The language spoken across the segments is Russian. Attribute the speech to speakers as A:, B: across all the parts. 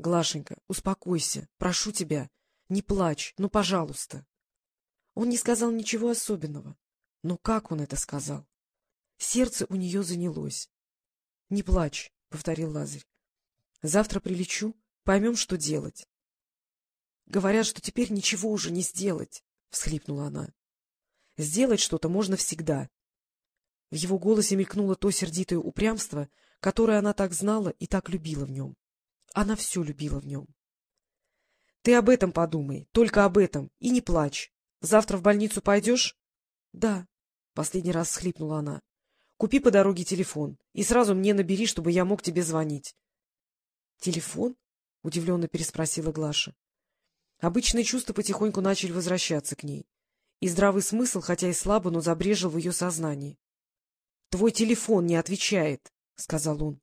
A: Глашенька, успокойся, прошу тебя, не плачь, ну, пожалуйста. Он не сказал ничего особенного. Но как он это сказал? Сердце у нее занялось. — Не плачь, — повторил Лазарь. — Завтра прилечу, поймем, что делать. — Говорят, что теперь ничего уже не сделать, — всхлипнула она. — Сделать что-то можно всегда. В его голосе мелькнуло то сердитое упрямство, которое она так знала и так любила в нем. Она все любила в нем. — Ты об этом подумай, только об этом, и не плачь. Завтра в больницу пойдешь? — Да, — последний раз схлипнула она. — Купи по дороге телефон и сразу мне набери, чтобы я мог тебе звонить. — Телефон? — удивленно переспросила Глаша. Обычные чувства потихоньку начали возвращаться к ней, и здравый смысл, хотя и слабо, но забрежил в ее сознании. — Твой телефон не отвечает, — сказал он.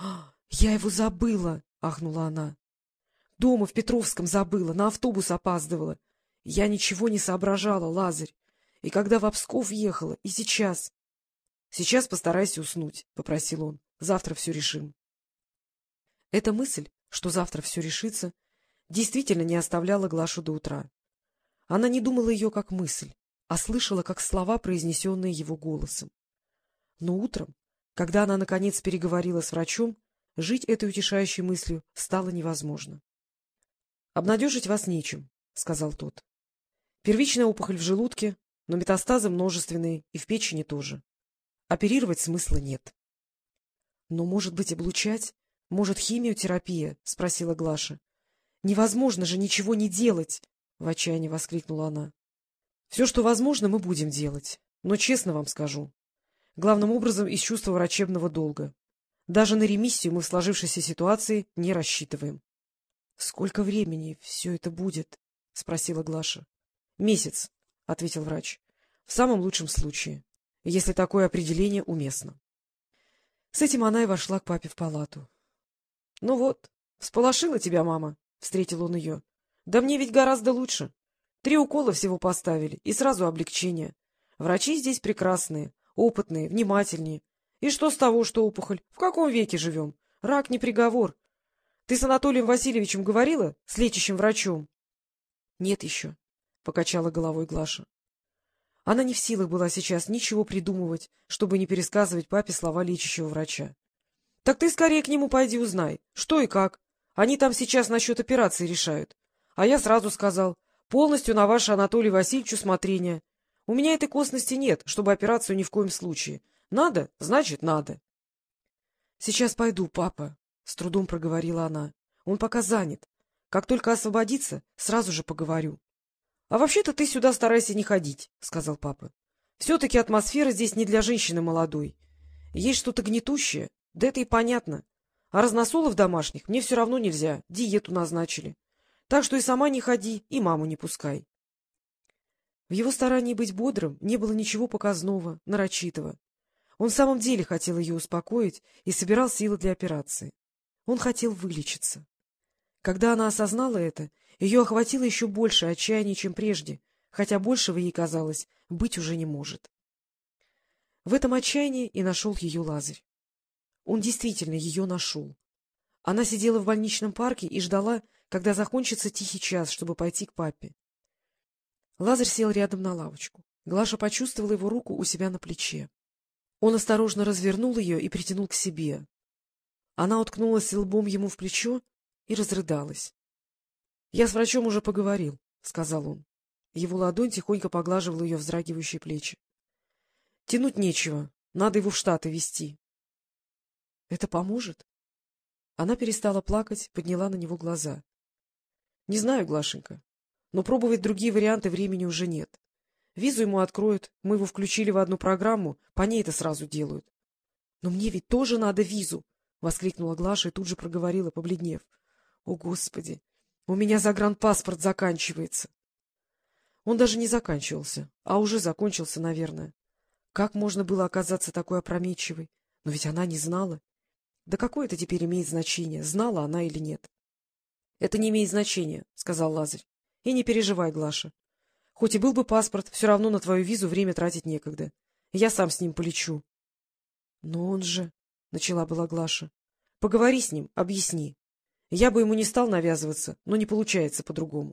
A: — Я его забыла, — ахнула она. — Дома в Петровском забыла, на автобус опаздывала. Я ничего не соображала, Лазарь. И когда в Псков ехала, и сейчас. — Сейчас постарайся уснуть, — попросил он. — Завтра все решим. Эта мысль, что завтра все решится, действительно не оставляла Глашу до утра. Она не думала ее как мысль, а слышала как слова, произнесенные его голосом. Но утром, когда она, наконец, переговорила с врачом, Жить этой утешающей мыслью стало невозможно. — Обнадежить вас нечем, — сказал тот. — Первичная опухоль в желудке, но метастазы множественные и в печени тоже. Оперировать смысла нет. — Но, может быть, облучать? Может, химиотерапия? — спросила Глаша. — Невозможно же ничего не делать! — в отчаянии воскликнула она. — Все, что возможно, мы будем делать. Но честно вам скажу. Главным образом из чувства врачебного долга. Даже на ремиссию мы в сложившейся ситуации не рассчитываем. — Сколько времени все это будет? — спросила Глаша. — Месяц, — ответил врач. — В самом лучшем случае, если такое определение уместно. С этим она и вошла к папе в палату. — Ну вот, всполошила тебя мама, — встретил он ее. — Да мне ведь гораздо лучше. Три укола всего поставили, и сразу облегчение. Врачи здесь прекрасные, опытные, внимательнее. И что с того, что опухоль? В каком веке живем? Рак не приговор. Ты с Анатолием Васильевичем говорила? С лечащим врачом? — Нет еще, — покачала головой Глаша. Она не в силах была сейчас ничего придумывать, чтобы не пересказывать папе слова лечащего врача. — Так ты скорее к нему пойди узнай, что и как. Они там сейчас насчет операции решают. А я сразу сказал, полностью на ваше Анатолий Васильевич усмотрение. У меня этой косности нет, чтобы операцию ни в коем случае. Надо, значит, надо. — Сейчас пойду, папа, — с трудом проговорила она. — Он пока занят. Как только освободится, сразу же поговорю. — А вообще-то ты сюда старайся не ходить, — сказал папа. — Все-таки атмосфера здесь не для женщины молодой. Есть что-то гнетущее, да это и понятно. А разносолов домашних мне все равно нельзя, диету назначили. Так что и сама не ходи, и маму не пускай. В его старании быть бодрым не было ничего показного, нарочитого. Он в самом деле хотел ее успокоить и собирал силы для операции. Он хотел вылечиться. Когда она осознала это, ее охватило еще больше отчаяния, чем прежде, хотя большего ей казалось быть уже не может. В этом отчаянии и нашел ее Лазарь. Он действительно ее нашел. Она сидела в больничном парке и ждала, когда закончится тихий час, чтобы пойти к папе. Лазарь сел рядом на лавочку. Глаша почувствовала его руку у себя на плече. Он осторожно развернул ее и притянул к себе. Она уткнулась лбом ему в плечо и разрыдалась. — Я с врачом уже поговорил, — сказал он. Его ладонь тихонько поглаживала ее вздрагивающие плечи. — Тянуть нечего, надо его в Штаты везти. — Это поможет? Она перестала плакать, подняла на него глаза. — Не знаю, Глашенька, но пробовать другие варианты времени уже нет. Визу ему откроют, мы его включили в одну программу, по ней это сразу делают. — Но мне ведь тоже надо визу! — воскликнула Глаша и тут же проговорила, побледнев. — О, Господи! У меня загранпаспорт заканчивается. Он даже не заканчивался, а уже закончился, наверное. Как можно было оказаться такой опрометчивой? Но ведь она не знала. Да какое это теперь имеет значение, знала она или нет? — Это не имеет значения, — сказал Лазарь. — И не переживай, Глаша. Хоть и был бы паспорт, все равно на твою визу время тратить некогда. Я сам с ним полечу. — Но он же... — начала была Глаша. — Поговори с ним, объясни. Я бы ему не стал навязываться, но не получается по-другому.